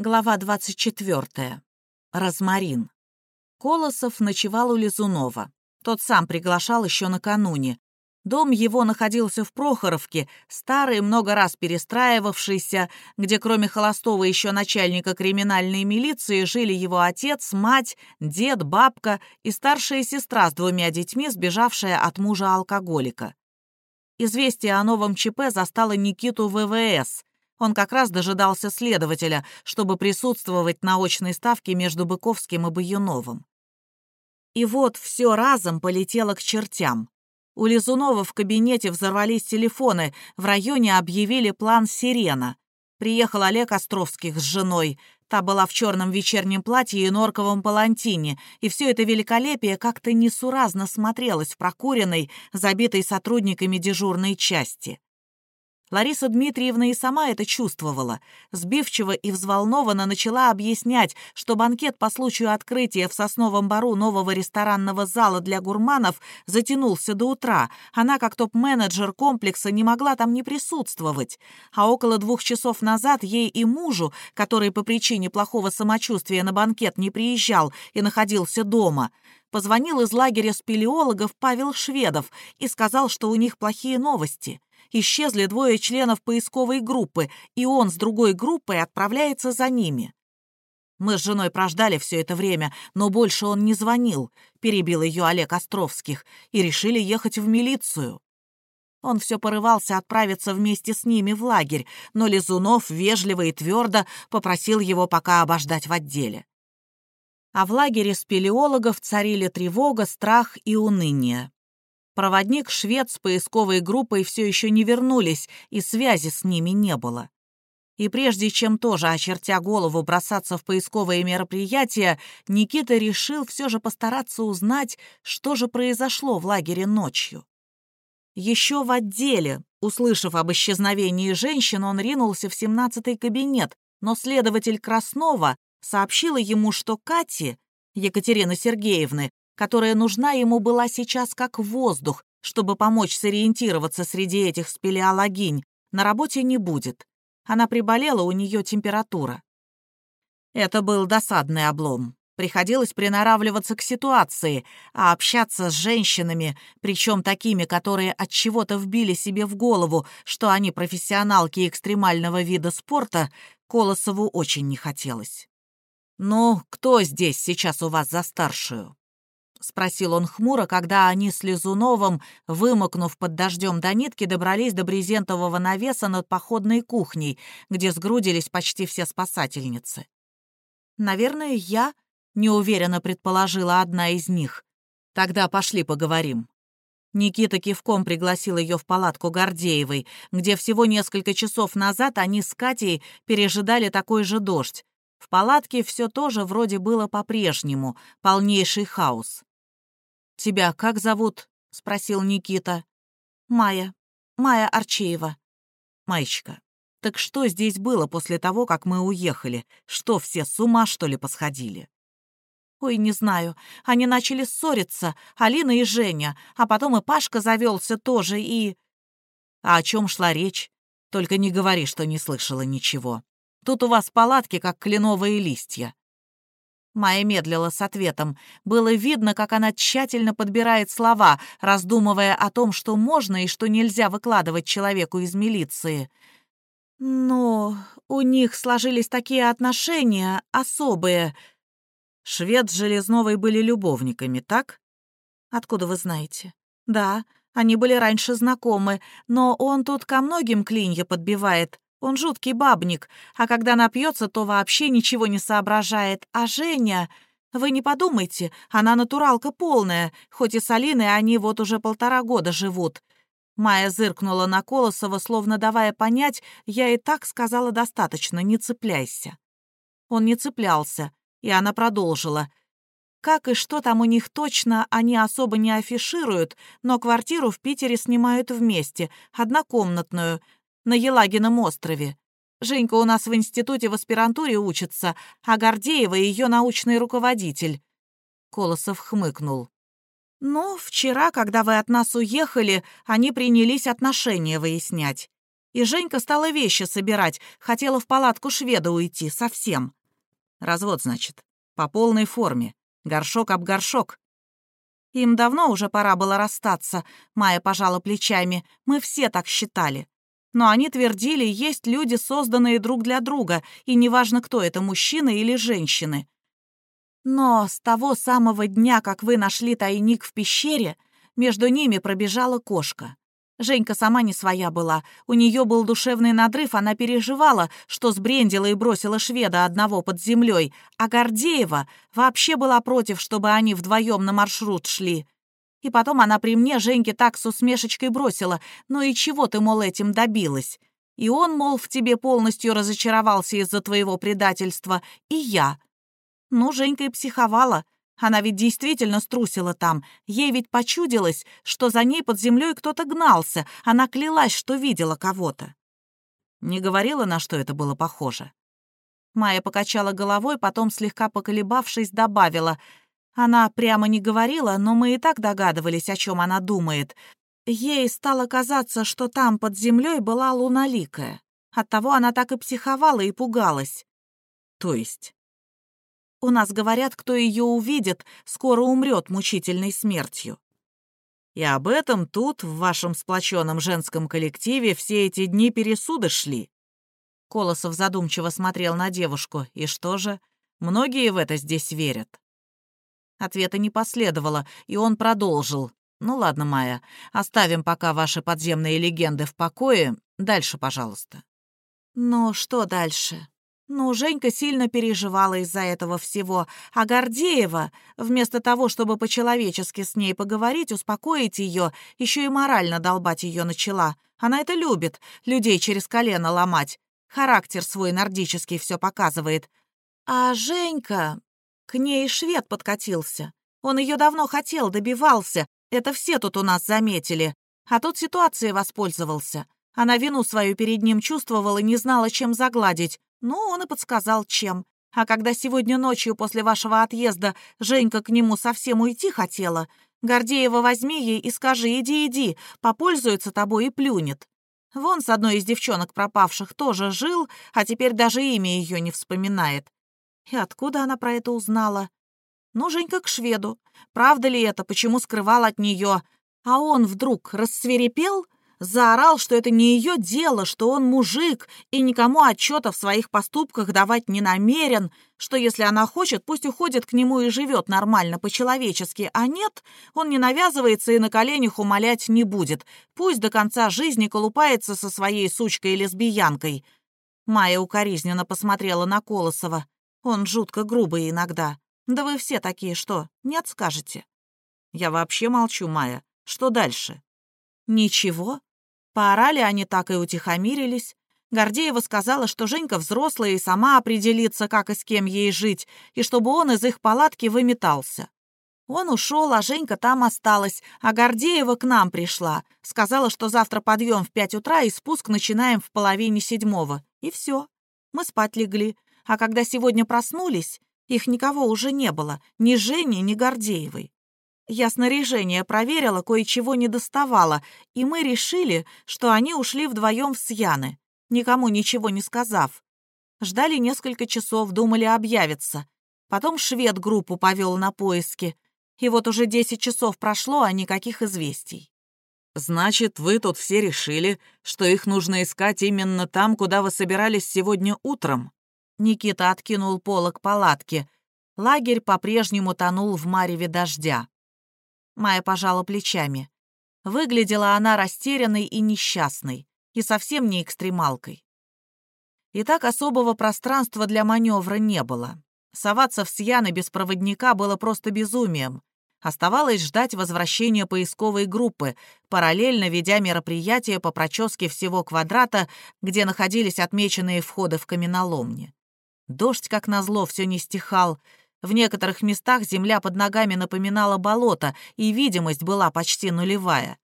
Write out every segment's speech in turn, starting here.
Глава 24. Розмарин. Колосов ночевал у Лизунова. Тот сам приглашал еще накануне. Дом его находился в Прохоровке, старый, много раз перестраивавшийся, где кроме Холостого еще начальника криминальной милиции жили его отец, мать, дед, бабка и старшая сестра с двумя детьми, сбежавшая от мужа-алкоголика. Известие о новом ЧП застало Никиту ВВС. Он как раз дожидался следователя, чтобы присутствовать на очной ставке между Быковским и Баюновым. И вот все разом полетело к чертям. У Лизунова в кабинете взорвались телефоны, в районе объявили план «Сирена». Приехал Олег Островских с женой. Та была в черном вечернем платье и норковом палантине, и все это великолепие как-то несуразно смотрелось в прокуренной, забитой сотрудниками дежурной части. Лариса Дмитриевна и сама это чувствовала. Сбивчиво и взволнованно начала объяснять, что банкет по случаю открытия в Сосновом Бару нового ресторанного зала для гурманов затянулся до утра. Она, как топ-менеджер комплекса, не могла там не присутствовать. А около двух часов назад ей и мужу, который по причине плохого самочувствия на банкет не приезжал и находился дома, позвонил из лагеря спелеологов Павел Шведов и сказал, что у них плохие новости исчезли двое членов поисковой группы, и он с другой группой отправляется за ними. Мы с женой прождали все это время, но больше он не звонил, перебил ее Олег Островских, и решили ехать в милицию. Он все порывался отправиться вместе с ними в лагерь, но Лизунов вежливо и твердо попросил его пока обождать в отделе. А в лагере спелеологов царили тревога, страх и уныние. Проводник швед с поисковой группой все еще не вернулись, и связи с ними не было. И прежде чем тоже, очертя голову, бросаться в поисковые мероприятия, Никита решил все же постараться узнать, что же произошло в лагере ночью. Еще в отделе, услышав об исчезновении женщин, он ринулся в семнадцатый кабинет, но следователь Краснова сообщила ему, что Кати, Екатерины Сергеевны, которая нужна ему была сейчас как воздух, чтобы помочь сориентироваться среди этих спелеологинь, на работе не будет. Она приболела, у нее температура. Это был досадный облом. Приходилось приноравливаться к ситуации, а общаться с женщинами, причем такими, которые от чего-то вбили себе в голову, что они профессионалки экстремального вида спорта, Колосову очень не хотелось. «Ну, кто здесь сейчас у вас за старшую?» — спросил он хмуро, когда они с Лизуновым, вымокнув под дождем до нитки, добрались до брезентового навеса над походной кухней, где сгрудились почти все спасательницы. «Наверное, я», — неуверенно предположила одна из них. «Тогда пошли поговорим». Никита кивком пригласил ее в палатку Гордеевой, где всего несколько часов назад они с Катей пережидали такой же дождь. В палатке все тоже вроде было по-прежнему, полнейший хаос. «Тебя как зовут?» — спросил Никита. «Майя. Майя Арчеева». «Маечка, так что здесь было после того, как мы уехали? Что, все с ума, что ли, посходили?» «Ой, не знаю. Они начали ссориться, Алина и Женя, а потом и Пашка завелся тоже, и...» «А о чем шла речь? Только не говори, что не слышала ничего. Тут у вас палатки, как кленовые листья». Майя медлила с ответом. Было видно, как она тщательно подбирает слова, раздумывая о том, что можно и что нельзя выкладывать человеку из милиции. «Но у них сложились такие отношения, особые». Швед с Железновой были любовниками, так? Откуда вы знаете? Да, они были раньше знакомы, но он тут ко многим клинья подбивает. Он жуткий бабник, а когда напьется, то вообще ничего не соображает. А Женя... Вы не подумайте, она натуралка полная, хоть и с Алиной они вот уже полтора года живут. Майя зыркнула на Колосова, словно давая понять, я и так сказала достаточно, не цепляйся. Он не цеплялся, и она продолжила. Как и что там у них точно, они особо не афишируют, но квартиру в Питере снимают вместе, однокомнатную, на Елагином острове. Женька у нас в институте в аспирантуре учится, а Гордеева ее научный руководитель». Колосов хмыкнул. «Ну, вчера, когда вы от нас уехали, они принялись отношения выяснять. И Женька стала вещи собирать, хотела в палатку шведа уйти, совсем. Развод, значит, по полной форме, горшок об горшок. Им давно уже пора было расстаться, Майя пожала плечами, мы все так считали. Но они твердили, есть люди, созданные друг для друга, и неважно, кто это, мужчина или женщины. Но с того самого дня, как вы нашли тайник в пещере, между ними пробежала кошка. Женька сама не своя была. У нее был душевный надрыв, она переживала, что сбрендила и бросила шведа одного под землей, а Гордеева вообще была против, чтобы они вдвоем на маршрут шли. И потом она при мне Женьке так с усмешечкой бросила, ну и чего ты, мол, этим добилась? И он, мол, в тебе полностью разочаровался из-за твоего предательства, и я. Ну, Женька и психовала, она ведь действительно струсила там. Ей ведь почудилось, что за ней под землей кто-то гнался. Она клялась, что видела кого-то. Не говорила, на что это было похоже. Майя покачала головой, потом, слегка поколебавшись, добавила. Она прямо не говорила, но мы и так догадывались, о чем она думает. Ей стало казаться, что там под землей была луналикая. Оттого она так и психовала и пугалась. То есть? У нас говорят, кто ее увидит, скоро умрет мучительной смертью. И об этом тут, в вашем сплоченном женском коллективе, все эти дни пересуды шли. Колосов задумчиво смотрел на девушку. И что же, многие в это здесь верят? Ответа не последовало, и он продолжил. «Ну ладно, Майя, оставим пока ваши подземные легенды в покое. Дальше, пожалуйста». «Ну, что дальше?» Ну, Женька сильно переживала из-за этого всего, а Гордеева, вместо того, чтобы по-человечески с ней поговорить, успокоить ее, еще и морально долбать ее начала. Она это любит, людей через колено ломать. Характер свой нордический все показывает. А Женька... К ней швед подкатился. Он ее давно хотел, добивался. Это все тут у нас заметили. А тут ситуацией воспользовался. Она вину свою перед ним чувствовала и не знала, чем загладить. Ну, он и подсказал, чем. А когда сегодня ночью после вашего отъезда Женька к нему совсем уйти хотела, Гордеева возьми ей и скажи «иди, иди», попользуется тобой и плюнет. Вон с одной из девчонок пропавших тоже жил, а теперь даже имя ее не вспоминает. И откуда она про это узнала? Ну, Женька к шведу. Правда ли это, почему скрывал от нее? А он вдруг рассверепел — заорал, что это не ее дело, что он мужик и никому отчета в своих поступках давать не намерен, что если она хочет, пусть уходит к нему и живет нормально, по-человечески, а нет, он не навязывается и на коленях умолять не будет, пусть до конца жизни колупается со своей сучкой-лесбиянкой. Майя укоризненно посмотрела на Колосова. Он жутко грубый иногда. Да вы все такие, что, нет, скажете? Я вообще молчу, Майя. Что дальше? Ничего. Поорали они так и утихомирились. Гордеева сказала, что Женька взрослая и сама определится, как и с кем ей жить, и чтобы он из их палатки выметался. Он ушел, а Женька там осталась, а Гордеева к нам пришла. Сказала, что завтра подъем в пять утра и спуск начинаем в половине седьмого. И все. Мы спать легли. А когда сегодня проснулись, их никого уже не было, ни Жени, ни Гордеевой. Я снаряжение проверила, кое-чего не доставала, и мы решили, что они ушли вдвоем в Сьяны, никому ничего не сказав. Ждали несколько часов, думали объявиться. Потом швед группу повел на поиски. И вот уже десять часов прошло, а никаких известий. «Значит, вы тут все решили, что их нужно искать именно там, куда вы собирались сегодня утром?» Никита откинул полок палатки. Лагерь по-прежнему тонул в мареве дождя. Майя пожала плечами. Выглядела она растерянной и несчастной, и совсем не экстремалкой. И так особого пространства для маневра не было. Соваться в Сьяны без проводника было просто безумием. Оставалось ждать возвращения поисковой группы, параллельно ведя мероприятия по проческе всего квадрата, где находились отмеченные входы в каменоломни. Дождь, как назло, все не стихал, в некоторых местах земля под ногами напоминала болото, и видимость была почти нулевая.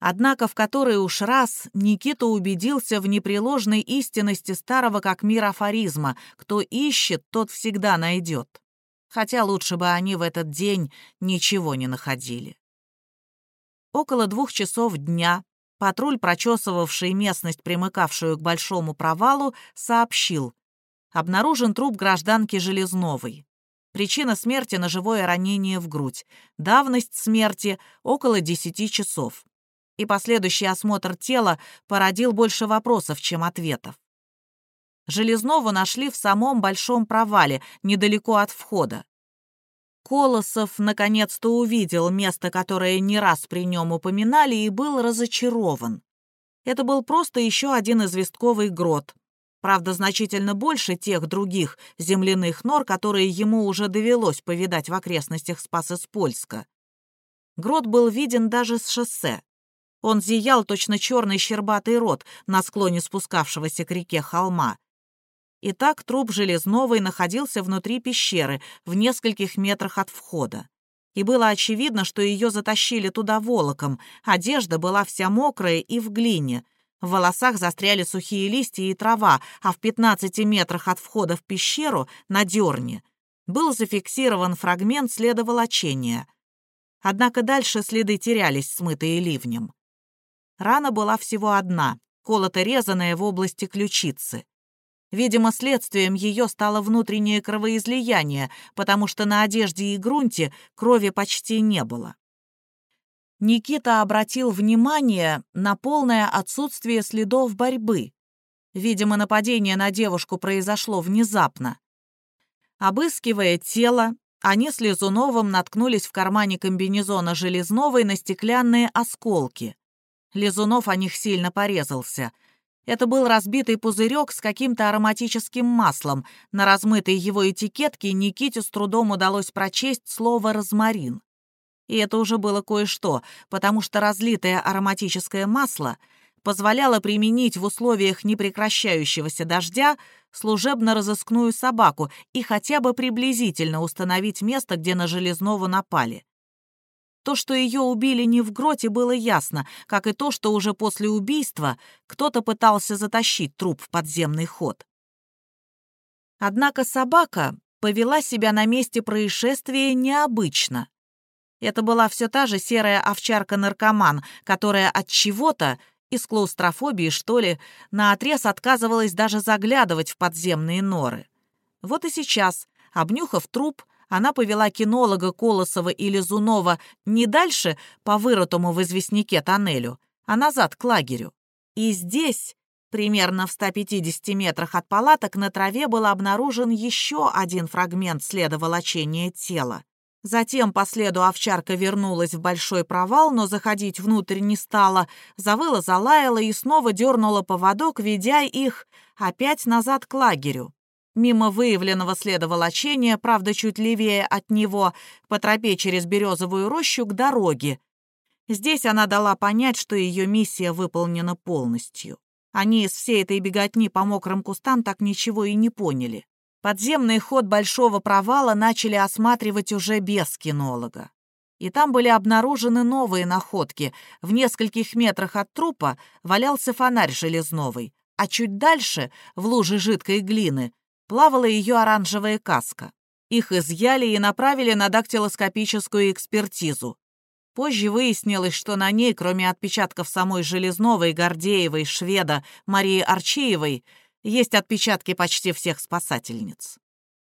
Однако в который уж раз Никита убедился в непреложной истинности старого как мир афоризма «кто ищет, тот всегда найдет». Хотя лучше бы они в этот день ничего не находили. Около двух часов дня Патруль, прочесывавший местность, примыкавшую к большому провалу, сообщил. Обнаружен труп гражданки Железновой. Причина смерти — ножевое ранение в грудь. Давность смерти — около 10 часов. И последующий осмотр тела породил больше вопросов, чем ответов. Железнову нашли в самом большом провале, недалеко от входа. Колосов наконец-то увидел место, которое не раз при нем упоминали, и был разочарован. Это был просто еще один известковый грот. Правда, значительно больше тех других земляных нор, которые ему уже довелось повидать в окрестностях Спас-из-Польска. Грот был виден даже с шоссе. Он зиял точно черный щербатый рот на склоне спускавшегося к реке холма. Итак, труп Железновой находился внутри пещеры, в нескольких метрах от входа. И было очевидно, что ее затащили туда волоком, одежда была вся мокрая и в глине. В волосах застряли сухие листья и трава, а в 15 метрах от входа в пещеру, на дерне, был зафиксирован фрагмент следа волочения. Однако дальше следы терялись, смытые ливнем. Рана была всего одна, колото-резаная в области ключицы. Видимо, следствием ее стало внутреннее кровоизлияние, потому что на одежде и грунте крови почти не было. Никита обратил внимание на полное отсутствие следов борьбы. Видимо, нападение на девушку произошло внезапно. Обыскивая тело, они с Лизуновым наткнулись в кармане комбинезона Железновой на стеклянные осколки. Лизунов о них сильно порезался — это был разбитый пузырек с каким-то ароматическим маслом. На размытой его этикетке Никите с трудом удалось прочесть слово «розмарин». И это уже было кое-что, потому что разлитое ароматическое масло позволяло применить в условиях непрекращающегося дождя служебно-розыскную собаку и хотя бы приблизительно установить место, где на Железнову напали. То, что ее убили не в гроте, было ясно, как и то, что уже после убийства кто-то пытался затащить труп в подземный ход. Однако собака повела себя на месте происшествия необычно. Это была все та же серая овчарка-наркоман, которая от чего-то, из клаустрофобии, что ли, наотрез отказывалась даже заглядывать в подземные норы. Вот и сейчас, обнюхав труп, она повела кинолога Колосова и Лизунова не дальше по вырытому в известняке тоннелю, а назад к лагерю. И здесь, примерно в 150 метрах от палаток, на траве был обнаружен еще один фрагмент следа волочения тела. Затем по следу овчарка вернулась в большой провал, но заходить внутрь не стала, завыла, залаяла и снова дернула поводок, ведя их опять назад к лагерю. Мимо выявленного следа волочения, правда, чуть левее от него, по тропе через березовую рощу к дороге. Здесь она дала понять, что ее миссия выполнена полностью. Они из всей этой беготни по мокрым кустам так ничего и не поняли. Подземный ход большого провала начали осматривать уже без кинолога. И там были обнаружены новые находки. В нескольких метрах от трупа валялся фонарь железновый, а чуть дальше, в луже жидкой глины, плавала ее оранжевая каска. Их изъяли и направили на дактилоскопическую экспертизу. Позже выяснилось, что на ней, кроме отпечатков самой Железновой, Гордеевой, Шведа, Марии Арчеевой, есть отпечатки почти всех спасательниц.